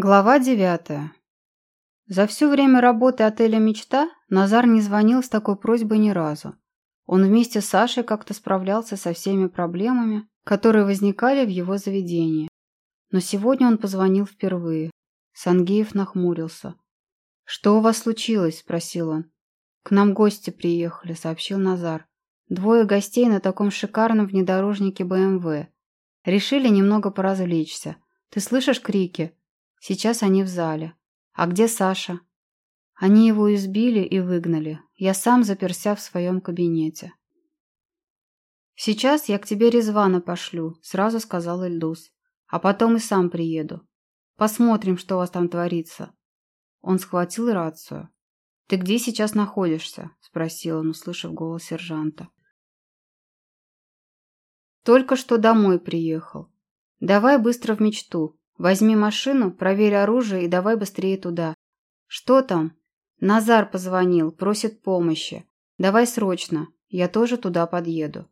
Глава девятая. За все время работы отеля «Мечта» Назар не звонил с такой просьбой ни разу. Он вместе с Сашей как-то справлялся со всеми проблемами, которые возникали в его заведении. Но сегодня он позвонил впервые. Сангеев нахмурился. «Что у вас случилось?» – спросил он. «К нам гости приехали», – сообщил Назар. «Двое гостей на таком шикарном внедорожнике БМВ. Решили немного поразвлечься. Ты слышишь крики?» Сейчас они в зале. А где Саша? Они его избили и выгнали. Я сам заперся в своем кабинете. «Сейчас я к тебе Резвана пошлю», — сразу сказал Эльдус. «А потом и сам приеду. Посмотрим, что у вас там творится». Он схватил рацию. «Ты где сейчас находишься?» — спросил он, услышав голос сержанта. «Только что домой приехал. Давай быстро в мечту. Возьми машину, проверь оружие и давай быстрее туда. Что там? Назар позвонил, просит помощи. Давай срочно, я тоже туда подъеду.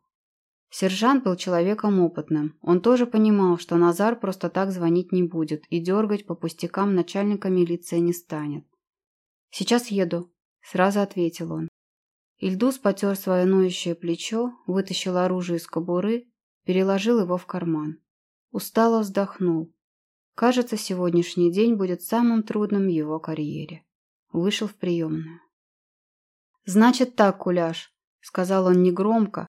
Сержант был человеком опытным. Он тоже понимал, что Назар просто так звонить не будет и дергать по пустякам начальника милиции не станет. «Сейчас еду», – сразу ответил он. Ильдус потер свое ноющее плечо, вытащил оружие из кобуры, переложил его в карман. Устало вздохнул. Кажется, сегодняшний день будет самым трудным в его карьере. Вышел в приемную. «Значит так, Куляш», — сказал он негромко.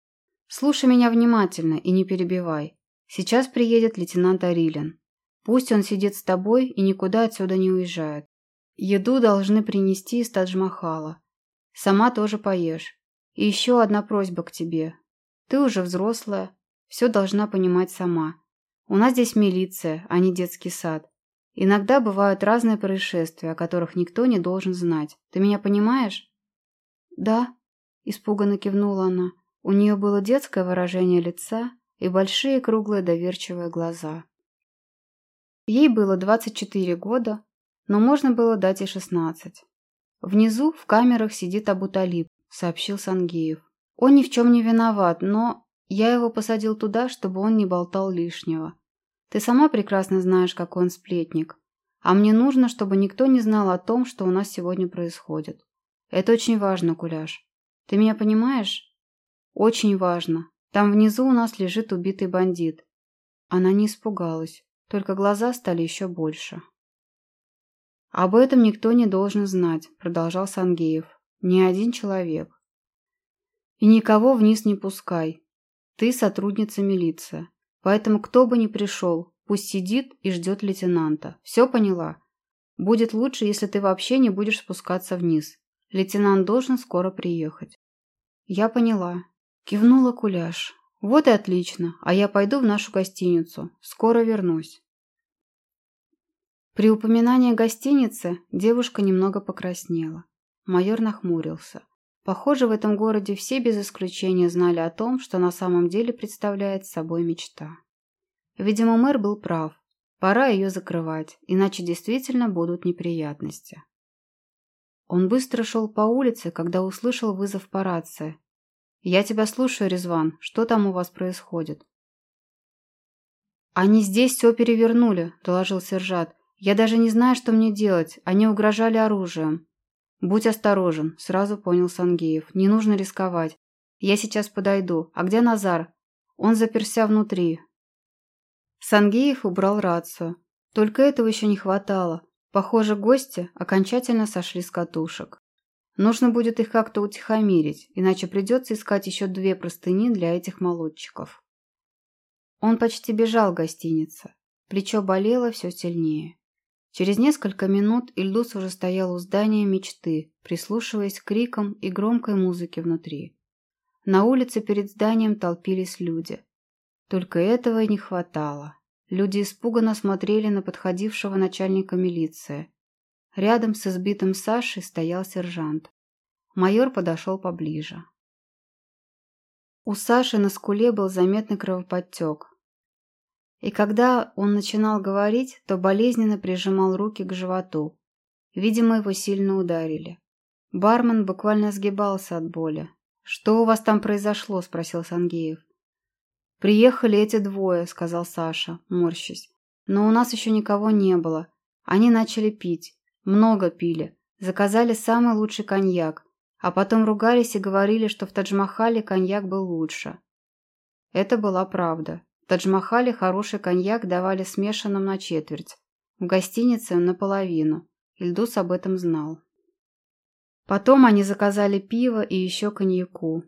«Слушай меня внимательно и не перебивай. Сейчас приедет лейтенант Арилин. Пусть он сидит с тобой и никуда отсюда не уезжает. Еду должны принести из Тадж-Махала. Сама тоже поешь. И еще одна просьба к тебе. Ты уже взрослая, все должна понимать сама. У нас здесь милиция, а не детский сад. Иногда бывают разные происшествия, о которых никто не должен знать. Ты меня понимаешь?» «Да», – испуганно кивнула она. У нее было детское выражение лица и большие круглые доверчивые глаза. Ей было 24 года, но можно было дать и 16. «Внизу в камерах сидит Абуталиб», – сообщил Сангеев. «Он ни в чем не виноват, но я его посадил туда, чтобы он не болтал лишнего. Ты сама прекрасно знаешь, какой он сплетник. А мне нужно, чтобы никто не знал о том, что у нас сегодня происходит. Это очень важно, Куляш. Ты меня понимаешь? Очень важно. Там внизу у нас лежит убитый бандит. Она не испугалась, только глаза стали еще больше. «Об этом никто не должен знать», – продолжал Сангеев. «Ни один человек. И никого вниз не пускай. Ты сотрудница милиции. Поэтому кто бы ни пришел, пусть сидит и ждет лейтенанта. Все поняла? Будет лучше, если ты вообще не будешь спускаться вниз. Лейтенант должен скоро приехать. Я поняла. Кивнула Куляш. Вот и отлично, а я пойду в нашу гостиницу. Скоро вернусь. При упоминании гостиницы девушка немного покраснела. Майор нахмурился. Похоже, в этом городе все без исключения знали о том, что на самом деле представляет собой мечта. Видимо, мэр был прав. Пора ее закрывать, иначе действительно будут неприятности. Он быстро шел по улице, когда услышал вызов по рации. «Я тебя слушаю, Резван. Что там у вас происходит?» «Они здесь все перевернули», – доложил сержант. «Я даже не знаю, что мне делать. Они угрожали оружием. «Будь осторожен», – сразу понял Сангеев. «Не нужно рисковать. Я сейчас подойду. А где Назар?» «Он заперся внутри». Сангеев убрал рацию. Только этого еще не хватало. Похоже, гости окончательно сошли с катушек. Нужно будет их как-то утихомирить, иначе придется искать еще две простыни для этих молодчиков. Он почти бежал в гостинице. Плечо болело все сильнее. Через несколько минут Ильдус уже стоял у здания мечты, прислушиваясь к крикам и громкой музыке внутри. На улице перед зданием толпились люди. Только этого и не хватало. Люди испуганно смотрели на подходившего начальника милиции. Рядом с избитым Сашей стоял сержант. Майор подошел поближе. У Саши на скуле был заметный кровоподтек. И когда он начинал говорить, то болезненно прижимал руки к животу. Видимо, его сильно ударили. Бармен буквально сгибался от боли. «Что у вас там произошло?» – спросил Сангеев. «Приехали эти двое», – сказал Саша, морщись. «Но у нас еще никого не было. Они начали пить. Много пили. Заказали самый лучший коньяк. А потом ругались и говорили, что в Тадж-Махале коньяк был лучше. Это была правда. В Тадж-Махале хороший коньяк давали смешанным на четверть. В гостинице наполовину. Ильдус об этом знал. Потом они заказали пиво и еще коньяку.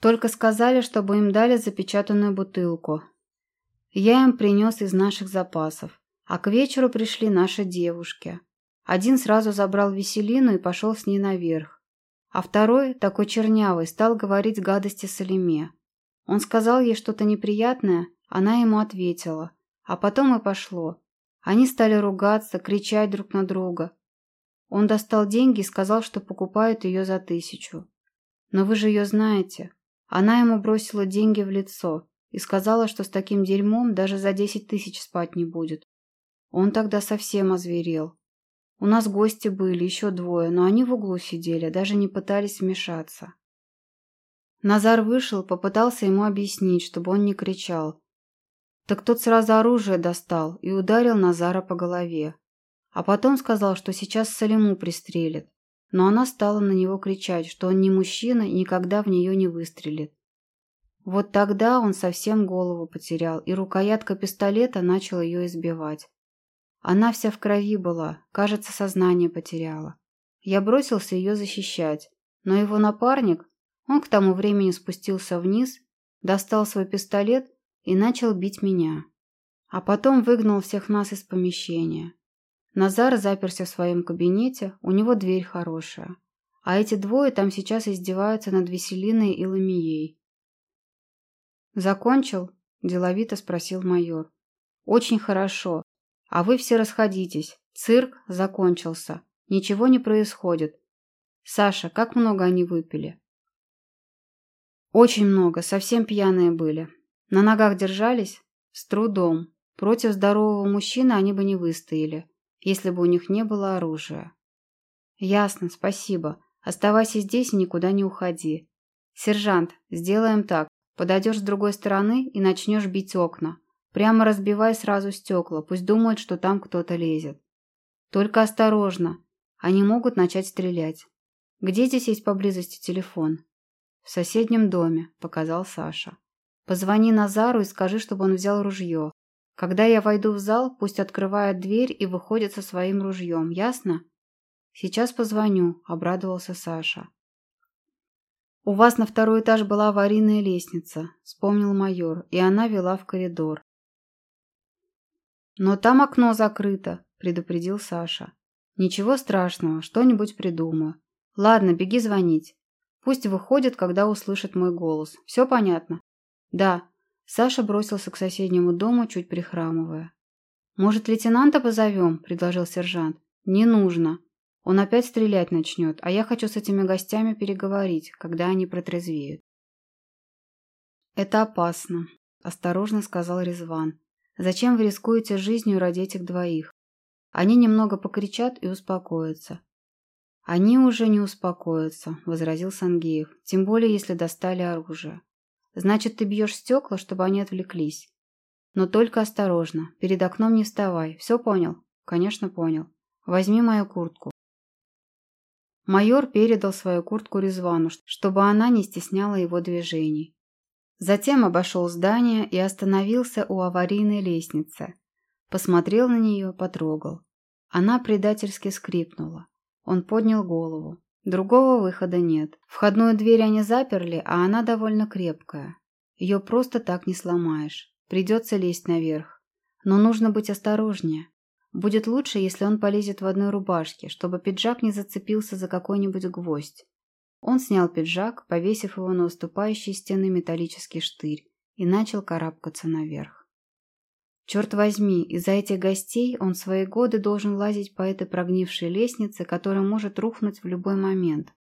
Только сказали, чтобы им дали запечатанную бутылку. Я им принес из наших запасов. А к вечеру пришли наши девушки. Один сразу забрал Веселину и пошел с ней наверх. А второй, такой чернявый, стал говорить гадости Салиме. Он сказал ей что-то неприятное, она ему ответила. А потом и пошло. Они стали ругаться, кричать друг на друга. Он достал деньги и сказал, что покупает ее за тысячу. Но вы же ее знаете. Она ему бросила деньги в лицо и сказала, что с таким дерьмом даже за десять тысяч спать не будет. Он тогда совсем озверел. У нас гости были, еще двое, но они в углу сидели, даже не пытались вмешаться. Назар вышел, попытался ему объяснить, чтобы он не кричал. Так тот сразу оружие достал и ударил Назара по голове. А потом сказал, что сейчас Салиму пристрелит. Но она стала на него кричать, что он не мужчина и никогда в нее не выстрелит. Вот тогда он совсем голову потерял, и рукоятка пистолета начала ее избивать. Она вся в крови была, кажется, сознание потеряла. Я бросился ее защищать, но его напарник, он к тому времени спустился вниз, достал свой пистолет и начал бить меня. А потом выгнал всех нас из помещения. Назар заперся в своем кабинете, у него дверь хорошая. А эти двое там сейчас издеваются над Веселиной и Ламией. «Закончил?» – деловито спросил майор. «Очень хорошо. А вы все расходитесь. Цирк закончился. Ничего не происходит. Саша, как много они выпили? Очень много, совсем пьяные были. На ногах держались? С трудом. Против здорового мужчины они бы не выстояли, если бы у них не было оружия. Ясно, спасибо. Оставайся здесь и никуда не уходи. Сержант, сделаем так. Подойдешь с другой стороны и начнешь бить окна. Прямо разбивай сразу стекла, пусть думают, что там кто-то лезет. Только осторожно, они могут начать стрелять. Где здесь есть поблизости телефон? В соседнем доме, показал Саша. Позвони Назару и скажи, чтобы он взял ружье. Когда я войду в зал, пусть открывает дверь и выходит со своим ружьем, ясно? Сейчас позвоню, обрадовался Саша. «У вас на второй этаж была аварийная лестница», — вспомнил майор, и она вела в коридор. «Но там окно закрыто», – предупредил Саша. «Ничего страшного, что-нибудь придумаю. Ладно, беги звонить. Пусть выходит, когда услышит мой голос. Все понятно?» «Да». Саша бросился к соседнему дому, чуть прихрамывая. «Может, лейтенанта позовем?» – предложил сержант. «Не нужно. Он опять стрелять начнет, а я хочу с этими гостями переговорить, когда они протрезвеют». «Это опасно», – осторожно сказал Резван. Зачем вы рискуете жизнью ради этих двоих? Они немного покричат и успокоятся. Они уже не успокоятся, возразил Сангеев, тем более если достали оружие. Значит, ты бьешь стекла, чтобы они отвлеклись. Но только осторожно, перед окном не вставай. Все понял? Конечно, понял. Возьми мою куртку. Майор передал свою куртку Резвану, чтобы она не стесняла его движений. Затем обошел здание и остановился у аварийной лестницы. Посмотрел на нее, потрогал. Она предательски скрипнула. Он поднял голову. Другого выхода нет. Входную дверь они заперли, а она довольно крепкая. Ее просто так не сломаешь. Придется лезть наверх. Но нужно быть осторожнее. Будет лучше, если он полезет в одной рубашке, чтобы пиджак не зацепился за какой-нибудь гвоздь. Он снял пиджак, повесив его на уступающие стены металлический штырь, и начал карабкаться наверх. Черт возьми, из-за этих гостей он свои годы должен лазить по этой прогнившей лестнице, которая может рухнуть в любой момент.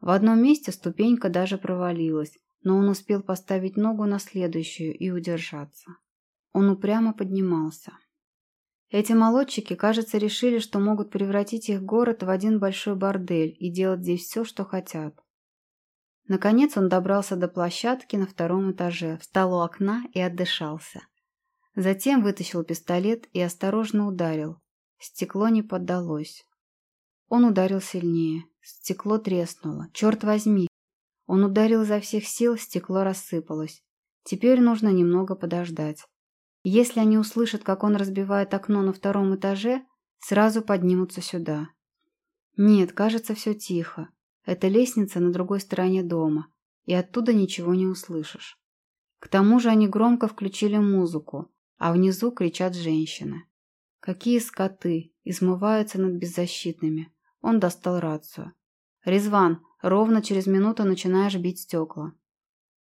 В одном месте ступенька даже провалилась, но он успел поставить ногу на следующую и удержаться. Он упрямо поднимался. Эти молодчики, кажется, решили, что могут превратить их город в один большой бордель и делать здесь все, что хотят. Наконец он добрался до площадки на втором этаже, встал у окна и отдышался. Затем вытащил пистолет и осторожно ударил. Стекло не поддалось. Он ударил сильнее. Стекло треснуло. Черт возьми! Он ударил изо всех сил, стекло рассыпалось. Теперь нужно немного подождать. Если они услышат, как он разбивает окно на втором этаже, сразу поднимутся сюда. Нет, кажется, все тихо. Это лестница на другой стороне дома, и оттуда ничего не услышишь. К тому же они громко включили музыку, а внизу кричат женщины. Какие скоты, измываются над беззащитными. Он достал рацию. «Резван, ровно через минуту начинаешь бить стекла».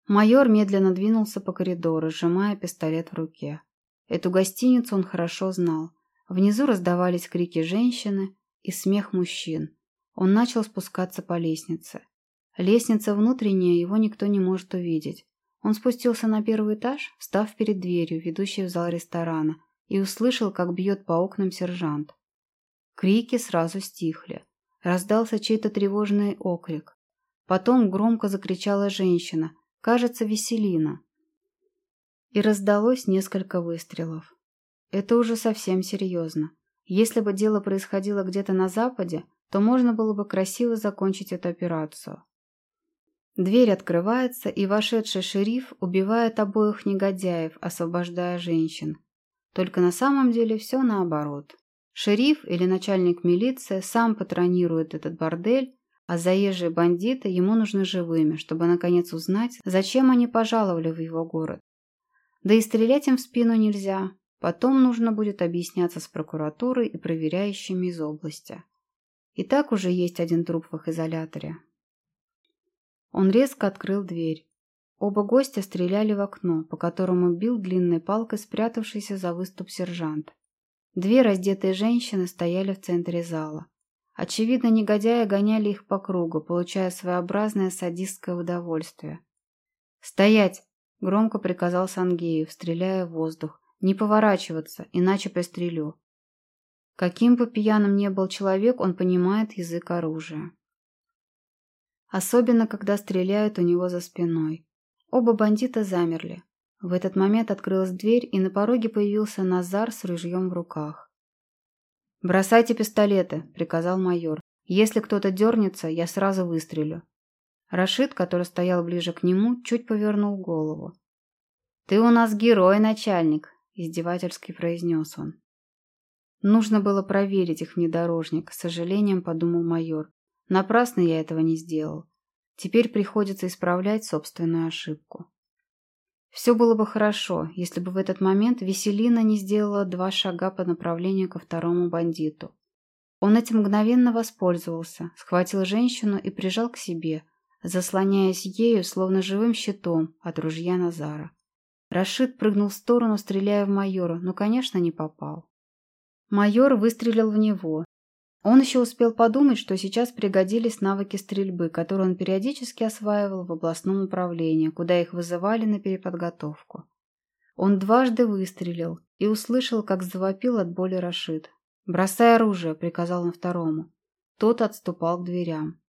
Майор медленно двинулся по коридору, сжимая пистолет в руке. Эту гостиницу он хорошо знал. Внизу раздавались крики женщины и смех мужчин. Он начал спускаться по лестнице. Лестница внутренняя, его никто не может увидеть. Он спустился на первый этаж, встав перед дверью, ведущей в зал ресторана, и услышал, как бьет по окнам сержант. Крики сразу стихли. Раздался чей-то тревожный окрик. Потом громко закричала женщина, кажется, Веселина. И раздалось несколько выстрелов. Это уже совсем серьезно. Если бы дело происходило где-то на Западе, то можно было бы красиво закончить эту операцию. Дверь открывается, и вошедший шериф убивает обоих негодяев, освобождая женщин. Только на самом деле все наоборот. Шериф или начальник милиции сам патронирует этот бордель, а заезжие бандиты ему нужны живыми, чтобы наконец узнать, зачем они пожаловали в его город. Да и стрелять им в спину нельзя. Потом нужно будет объясняться с прокуратурой и проверяющими из области. И так уже есть один труп в их изоляторе. Он резко открыл дверь. Оба гостя стреляли в окно, по которому бил длинной палкой спрятавшийся за выступ сержант. Две раздетые женщины стояли в центре зала. Очевидно, негодяи гоняли их по кругу, получая своеобразное садистское удовольствие. «Стоять!» – громко приказал Сангеев, стреляя в воздух. «Не поворачиваться, иначе пристрелю». Каким бы пьяным ни был человек, он понимает язык оружия. Особенно, когда стреляют у него за спиной. Оба бандита замерли. В этот момент открылась дверь, и на пороге появился Назар с ружьем в руках. «Бросайте пистолеты», — приказал майор. «Если кто-то дернется, я сразу выстрелю». Рашид, который стоял ближе к нему, чуть повернул голову. «Ты у нас герой, начальник», — издевательски произнес он. Нужно было проверить их внедорожник, с сожалением подумал майор. Напрасно я этого не сделал. Теперь приходится исправлять собственную ошибку. Все было бы хорошо, если бы в этот момент Веселина не сделала два шага по направлению ко второму бандиту. Он этим мгновенно воспользовался, схватил женщину и прижал к себе, заслоняясь ею, словно живым щитом от ружья Назара. Рашид прыгнул в сторону, стреляя в майора, но, конечно, не попал. Майор выстрелил в него, он еще успел подумать, что сейчас пригодились навыки стрельбы, которые он периодически осваивал в областном управлении, куда их вызывали на переподготовку. Он дважды выстрелил и услышал, как завопил от боли Рашид. «Бросай оружие», — приказал он второму. Тот отступал к дверям.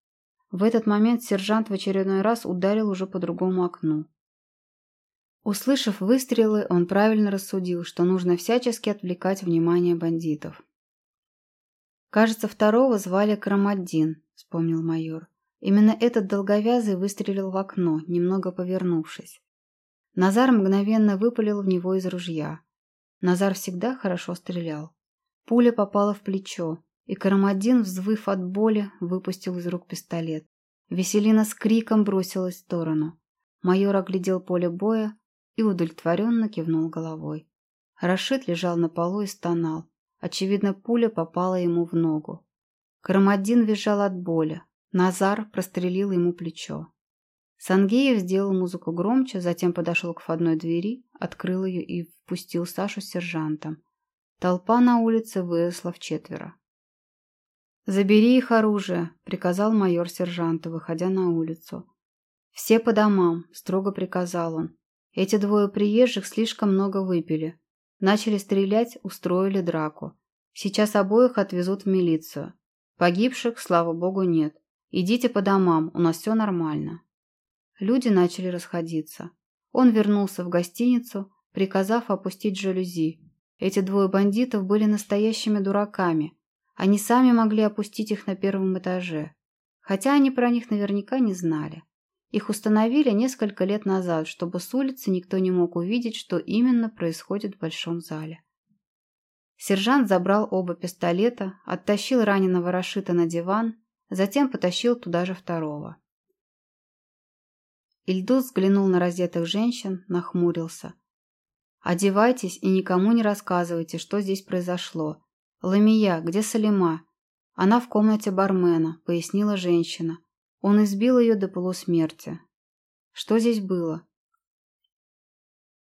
В этот момент сержант в очередной раз ударил уже по другому окну. Услышав выстрелы, он правильно рассудил, что нужно всячески отвлекать внимание бандитов. «Кажется, второго звали Крамаддин», — вспомнил майор. Именно этот долговязый выстрелил в окно, немного повернувшись. Назар мгновенно выпалил в него из ружья. Назар всегда хорошо стрелял. Пуля попала в плечо, и Карамаддин, взвыв от боли, выпустил из рук пистолет. Веселина с криком бросилась в сторону. Майор оглядел поле боя и удовлетворенно кивнул головой. Рашид лежал на полу и стонал. Очевидно, пуля попала ему в ногу. Карамаддин визжал от боли. Назар прострелил ему плечо. Сангеев сделал музыку громче, затем подошел к входной двери, открыл ее и впустил Сашу с сержантом. Толпа на улице выросла в четверо. «Забери их оружие», — приказал майор сержанту, выходя на улицу. «Все по домам», — строго приказал он. «Эти двое приезжих слишком много выпили. Начали стрелять, устроили драку. Сейчас обоих отвезут в милицию. Погибших, слава богу, нет. Идите по домам, у нас все нормально. Люди начали расходиться. Он вернулся в гостиницу, приказав опустить жалюзи. Эти двое бандитов были настоящими дураками. Они сами могли опустить их на первом этаже. Хотя они про них наверняка не знали. Их установили несколько лет назад, чтобы с улицы никто не мог увидеть, что именно происходит в большом зале. Сержант забрал оба пистолета, оттащил раненого Рашита на диван, затем потащил туда же второго. Ильдус взглянул на раздетых женщин, нахмурился. «Одевайтесь и никому не рассказывайте, что здесь произошло. Ламия, где Салима?» «Она в комнате бармена», — пояснила женщина. Он избил ее до полусмерти. Что здесь было?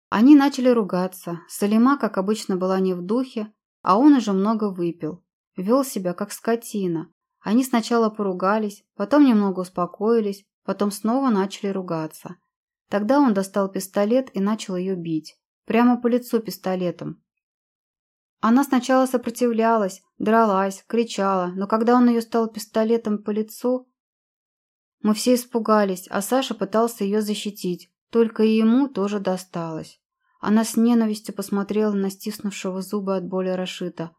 Они начали ругаться. Салима, как обычно, была не в духе, а он уже много выпил. Вел себя, как скотина. Они сначала поругались, потом немного успокоились, потом снова начали ругаться. Тогда он достал пистолет и начал ее бить. Прямо по лицу пистолетом. Она сначала сопротивлялась, дралась, кричала, но когда он ее стал пистолетом по лицу... Мы все испугались, а Саша пытался ее защитить, только и ему тоже досталось. Она с ненавистью посмотрела на стиснувшего зубы от боли Рашита.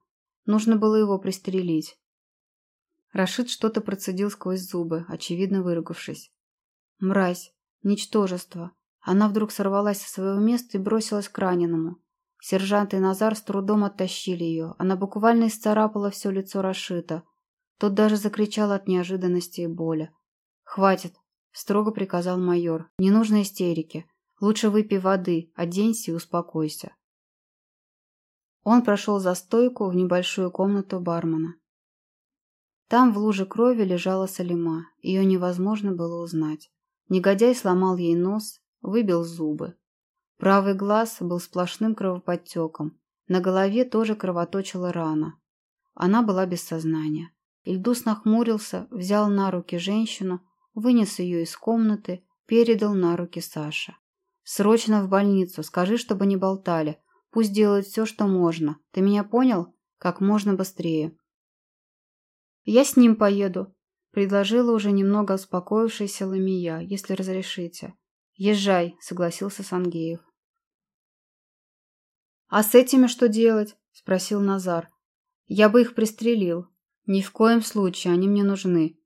Нужно было его пристрелить. Рашид что-то процедил сквозь зубы, очевидно выругавшись. Мразь, ничтожество. Она вдруг сорвалась со своего места и бросилась к раненому. Сержант и Назар с трудом оттащили ее. Она буквально исцарапала все лицо Рашита. Тот даже закричал от неожиданности и боли. «Хватит», — строго приказал майор. «Не нужно истерики. Лучше выпей воды, оденься и успокойся. Он прошел за стойку в небольшую комнату бармена. Там в луже крови лежала Салима. Ее невозможно было узнать. Негодяй сломал ей нос, выбил зубы. Правый глаз был сплошным кровоподтеком. На голове тоже кровоточила рана. Она была без сознания. Ильдус нахмурился, взял на руки женщину, вынес ее из комнаты, передал на руки Саше. Срочно в больницу. Скажи, чтобы не болтали. Пусть делают все, что можно. Ты меня понял? Как можно быстрее. Я с ним поеду, предложила уже немного успокоившаяся Ламия, если разрешите. Езжай, согласился Сангеев. А с этими что делать? спросил Назар. Я бы их пристрелил. Ни в коем случае, они мне нужны.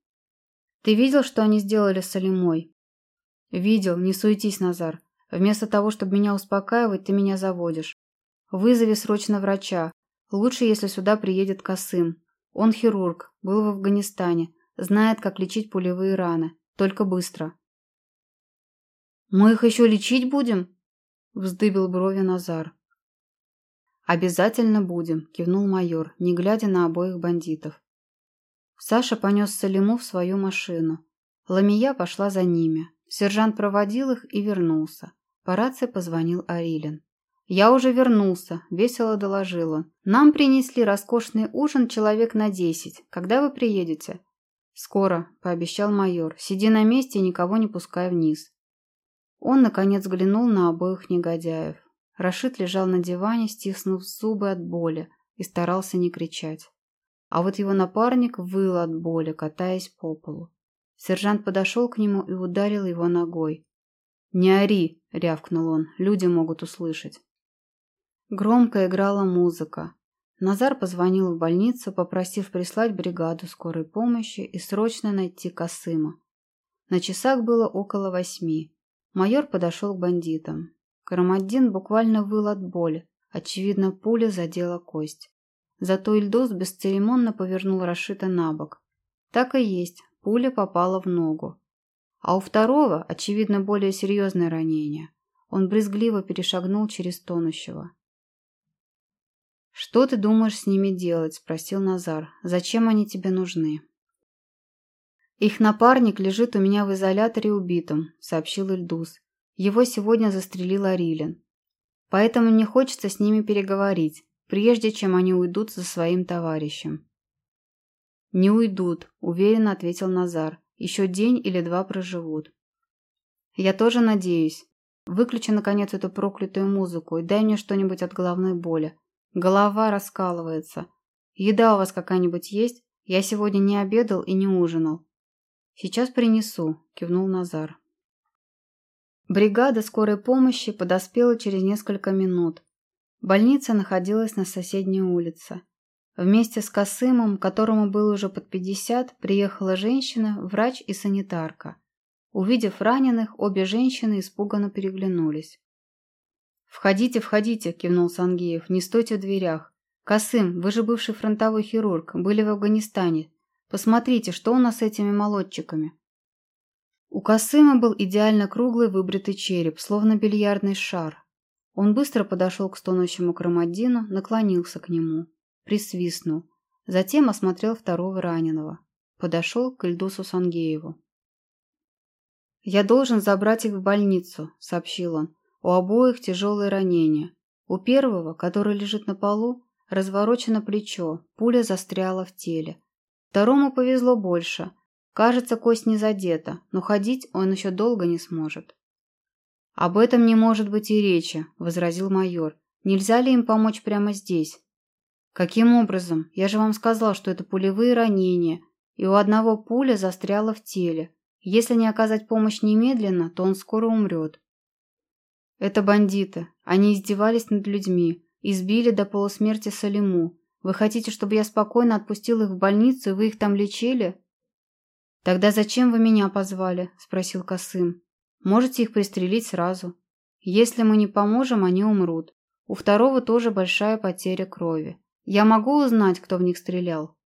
Ты видел, что они сделали с Алимой? Видел, не суетись, Назар. Вместо того, чтобы меня успокаивать, ты меня заводишь. Вызови срочно врача. Лучше, если сюда приедет Касым. Он хирург, был в Афганистане, знает, как лечить пулевые раны. Только быстро. «Мы их еще лечить будем?» – вздыбил брови Назар. «Обязательно будем», – кивнул майор, не глядя на обоих бандитов. Саша понес Салиму в свою машину. Ламия пошла за ними. Сержант проводил их и вернулся. По рации позвонил Арилин. «Я уже вернулся», – весело доложил он. «Нам принесли роскошный ужин человек на десять. Когда вы приедете?» «Скоро», – пообещал майор. «Сиди на месте и никого не пускай вниз». Он, наконец, взглянул на обоих негодяев. Рашид лежал на диване, стиснув зубы от боли, и старался не кричать. А вот его напарник выл от боли, катаясь по полу. Сержант подошел к нему и ударил его ногой. «Не ори!» — рявкнул он. «Люди могут услышать». Громко играла музыка. Назар позвонил в больницу, попросив прислать бригаду скорой помощи и срочно найти Касыма. На часах было около восьми. Майор подошел к бандитам. Карамаддин буквально выл от боли. Очевидно, пуля задела кость. Зато Ильдус бесцеремонно повернул Рашита на бок. Так и есть, Пуля попала в ногу. А у второго, очевидно, более серьезное ранение. Он брезгливо перешагнул через тонущего. «Что ты думаешь с ними делать?» – спросил Назар. «Зачем они тебе нужны?» «Их напарник лежит у меня в изоляторе убитым», – сообщил Ильдус. «Его сегодня застрелил Арилин. Поэтому мне хочется с ними переговорить, прежде чем они уйдут за своим товарищем». «Не уйдут», – уверенно ответил Назар. «Еще день или два проживут». «Я тоже надеюсь. Выключи, наконец, эту проклятую музыку и дай мне что-нибудь от головной боли. Голова раскалывается. Еда у вас какая-нибудь есть? Я сегодня не обедал и не ужинал». «Сейчас принесу», – кивнул Назар. Бригада скорой помощи подоспела через несколько минут. Больница находилась на соседней улице. Вместе с Косымом, которому было уже под 50, приехала женщина, врач и санитарка. Увидев раненых, обе женщины испуганно переглянулись. «Входите, входите», – кивнул Сангеев, – «не стойте в дверях. Косым, вы же бывший фронтовой хирург, были в Афганистане. Посмотрите, что у нас с этими молодчиками». У Косыма был идеально круглый выбритый череп, словно бильярдный шар. Он быстро подошел к стонущему Крамаддину, наклонился к нему, присвистнул, затем осмотрел второго раненого. Подошел к Ильдусу Сангееву. «Я должен забрать их в больницу», — сообщил он. «У обоих тяжелые ранения. У первого, который лежит на полу, разворочено плечо, пуля застряла в теле. Второму повезло больше. Кажется, кость не задета, но ходить он еще долго не сможет. «Об этом не может быть и речи», – возразил майор. «Нельзя ли им помочь прямо здесь?» «Каким образом? Я же вам сказал, что это пулевые ранения, и у одного пуля застряла в теле. Если не оказать помощь немедленно, то он скоро умрет». «Это бандиты. Они издевались над людьми, избили до полусмерти Салиму. Вы хотите, чтобы я спокойно отпустил их в больницу, и вы их там лечили?» «Тогда зачем вы меня позвали?» – спросил Косым. «Можете их пристрелить сразу. Если мы не поможем, они умрут. У второго тоже большая потеря крови. Я могу узнать, кто в них стрелял?»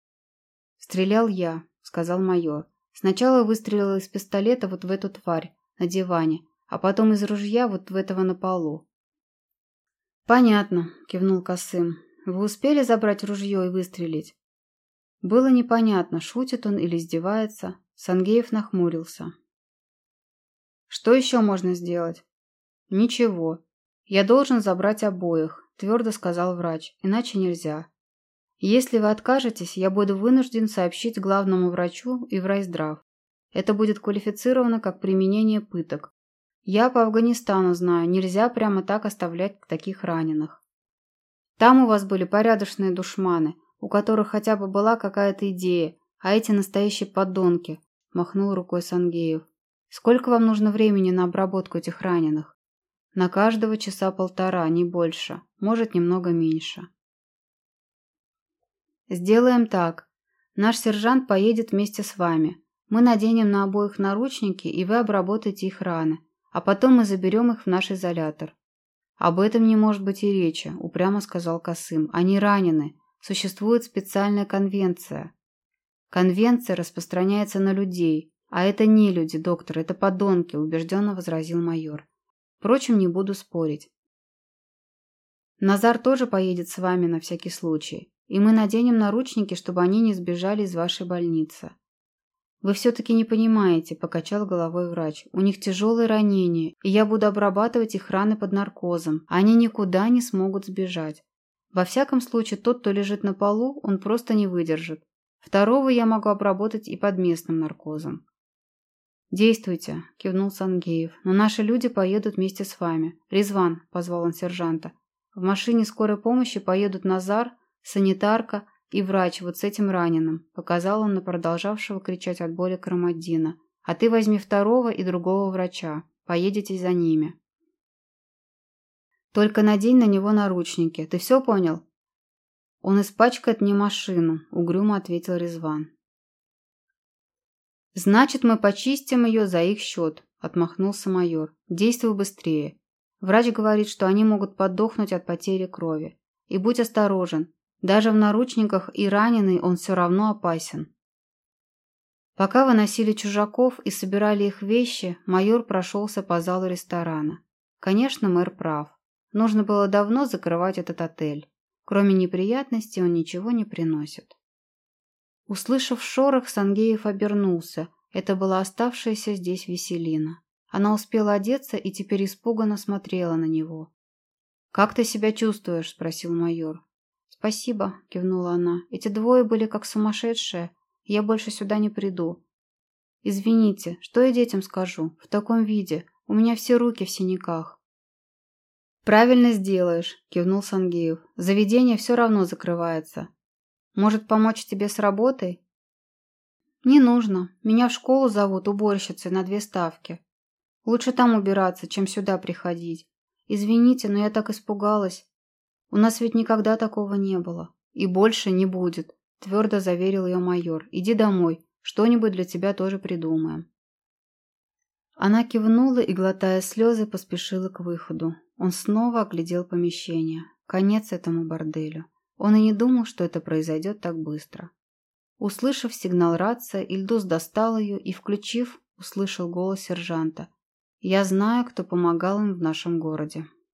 «Стрелял я», – сказал майор. «Сначала выстрелил из пистолета вот в эту тварь на диване, а потом из ружья вот в этого на полу». «Понятно», – кивнул Косым. «Вы успели забрать ружье и выстрелить?» Было непонятно, шутит он или издевается. Сангеев нахмурился. «Что еще можно сделать?» «Ничего. Я должен забрать обоих», – твердо сказал врач, – «иначе нельзя. Если вы откажетесь, я буду вынужден сообщить главному врачу и в райздрав. Это будет квалифицировано как применение пыток. Я по Афганистану знаю, нельзя прямо так оставлять таких раненых. Там у вас были порядочные душманы, у которых хотя бы была какая-то идея, а эти настоящие подонки, – махнул рукой Сангеев. «Сколько вам нужно времени на обработку этих раненых?» «На каждого часа полтора, не больше. Может, немного меньше». «Сделаем так. Наш сержант поедет вместе с вами. Мы наденем на обоих наручники, и вы обработаете их раны. А потом мы заберем их в наш изолятор». «Об этом не может быть и речи», – упрямо сказал Косым. «Они ранены. Существует специальная конвенция». Конвенция распространяется на людей, а это не люди, доктор, это подонки, убежденно возразил майор. Впрочем, не буду спорить. Назар тоже поедет с вами на всякий случай, и мы наденем наручники, чтобы они не сбежали из вашей больницы. Вы все-таки не понимаете, покачал головой врач. У них тяжелые ранения, и я буду обрабатывать их раны под наркозом. Они никуда не смогут сбежать. Во всяком случае, тот, кто лежит на полу, он просто не выдержит. Второго я могу обработать и под местным наркозом. «Действуйте», – кивнул Сангеев. «Но наши люди поедут вместе с вами. Резван», – позвал он сержанта. «В машине скорой помощи поедут Назар, санитарка и врач вот с этим раненым», – показал он на продолжавшего кричать от боли Карамаддина. «А ты возьми второго и другого врача. Поедете за ними». «Только надень на него наручники. Ты все понял?» «Он испачкает мне машину», — угрюмо ответил Резван. «Значит, мы почистим ее за их счет», — отмахнулся майор. «Действуй быстрее. Врач говорит, что они могут подохнуть от потери крови. И будь осторожен. Даже в наручниках и раненый он все равно опасен». Пока выносили чужаков и собирали их вещи, майор прошелся по залу ресторана. Конечно, мэр прав. Нужно было давно закрывать этот отель. Кроме неприятностей он ничего не приносит. Услышав шорох, Сангеев обернулся. Это была оставшаяся здесь Веселина. Она успела одеться и теперь испуганно смотрела на него. «Как ты себя чувствуешь?» – спросил майор. «Спасибо», – кивнула она. «Эти двое были как сумасшедшие. Я больше сюда не приду. Извините, что я детям скажу? В таком виде. У меня все руки в синяках». «Правильно сделаешь», – кивнул Сангеев. «Заведение все равно закрывается. Может, помочь тебе с работой?» «Не нужно. Меня в школу зовут уборщицей на две ставки. Лучше там убираться, чем сюда приходить. Извините, но я так испугалась». У нас ведь никогда такого не было. И больше не будет, твердо заверил ее майор. Иди домой, что-нибудь для тебя тоже придумаем. Она кивнула и, глотая слезы, поспешила к выходу. Он снова оглядел помещение. Конец этому борделю. Он и не думал, что это произойдет так быстро. Услышав сигнал рация, Ильдус достал ее и, включив, услышал голос сержанта. «Я знаю, кто помогал им в нашем городе».